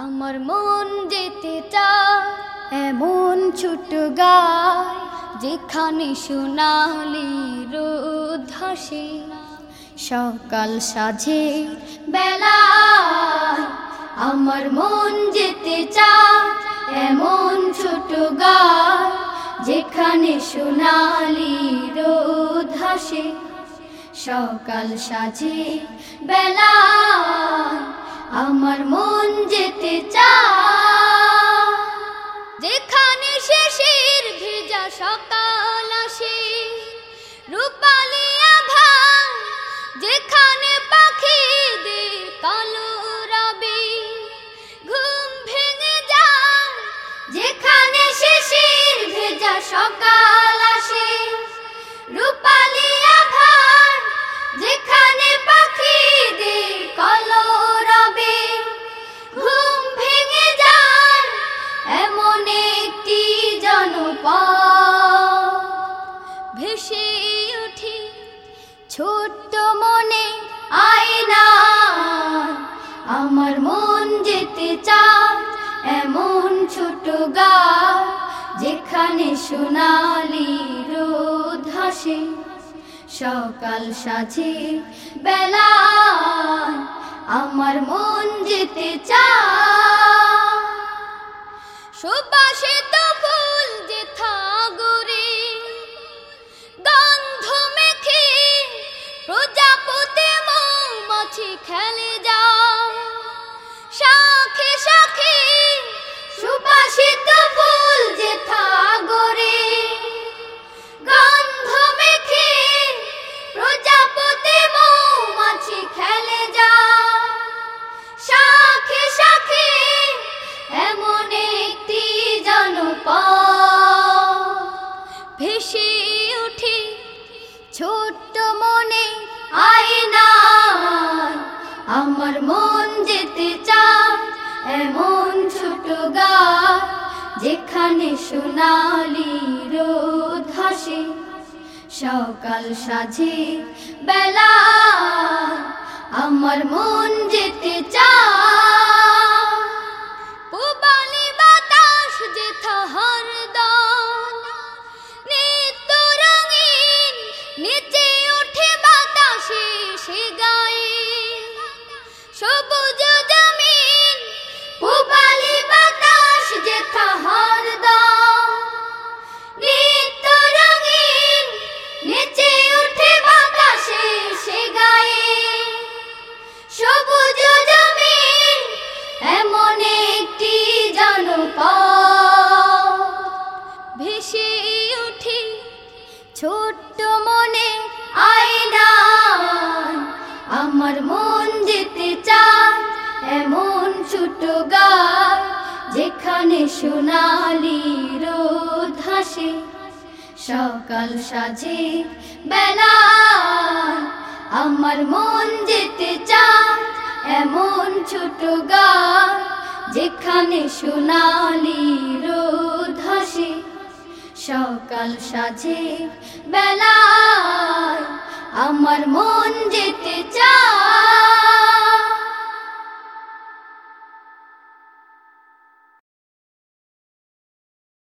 আমার মন যেতে চায়, এমন ছোট গায় যেখানে সোনালি রোদ হাসে সকাল সাজে বেলা আমার মন যেতে চায়, এমন ছোট গায় যেখানে সোনালি রোদ হাসে সকাল সাজে বেলা আমার মন যেতে চায়। যেখানে শেষের ভেজা সকাল আসে, রূপালি আভা যেখানে পাখিদের ঘুম যেখানে ভেজা ছোট্ট মনে আয়না। আমার মন যেতে চায় এমন ছোট গা যেখানে সোনালি রোদ হাসে সকাল সাজে বেলা, আমার মন যেতে চায়। সুবাসিত ছোট্ট মনে আয়না আমার মন যেতে চায় এমন ছোট গা যেখানে সোনালি রোদ হাসে সকাল সাজে বেলা, আমার মন যেতে চায় নিচে ওঠে বাতাসে সে গায়ে। সবুজ জমিন পুবালি বাতাস যেথা হরদম নিত্য রঙিন, নিচে উঠে বাতাসে সে গায়ে। সবুজ জমিন, এমন একটি জনপদ। ভেসে উঠে ছোট্ট মনে আয়না আমার মন যেতে চায় এমন ছোট গা যেখানে সোনালি রোদ হাসে সকাল সাজে বেলা আমার মন যেতে চায় এমন ছোট গা যেখানে সোনালি রোদ হাসে সকাল সাজে বেলা আমার মন যেতে চায়।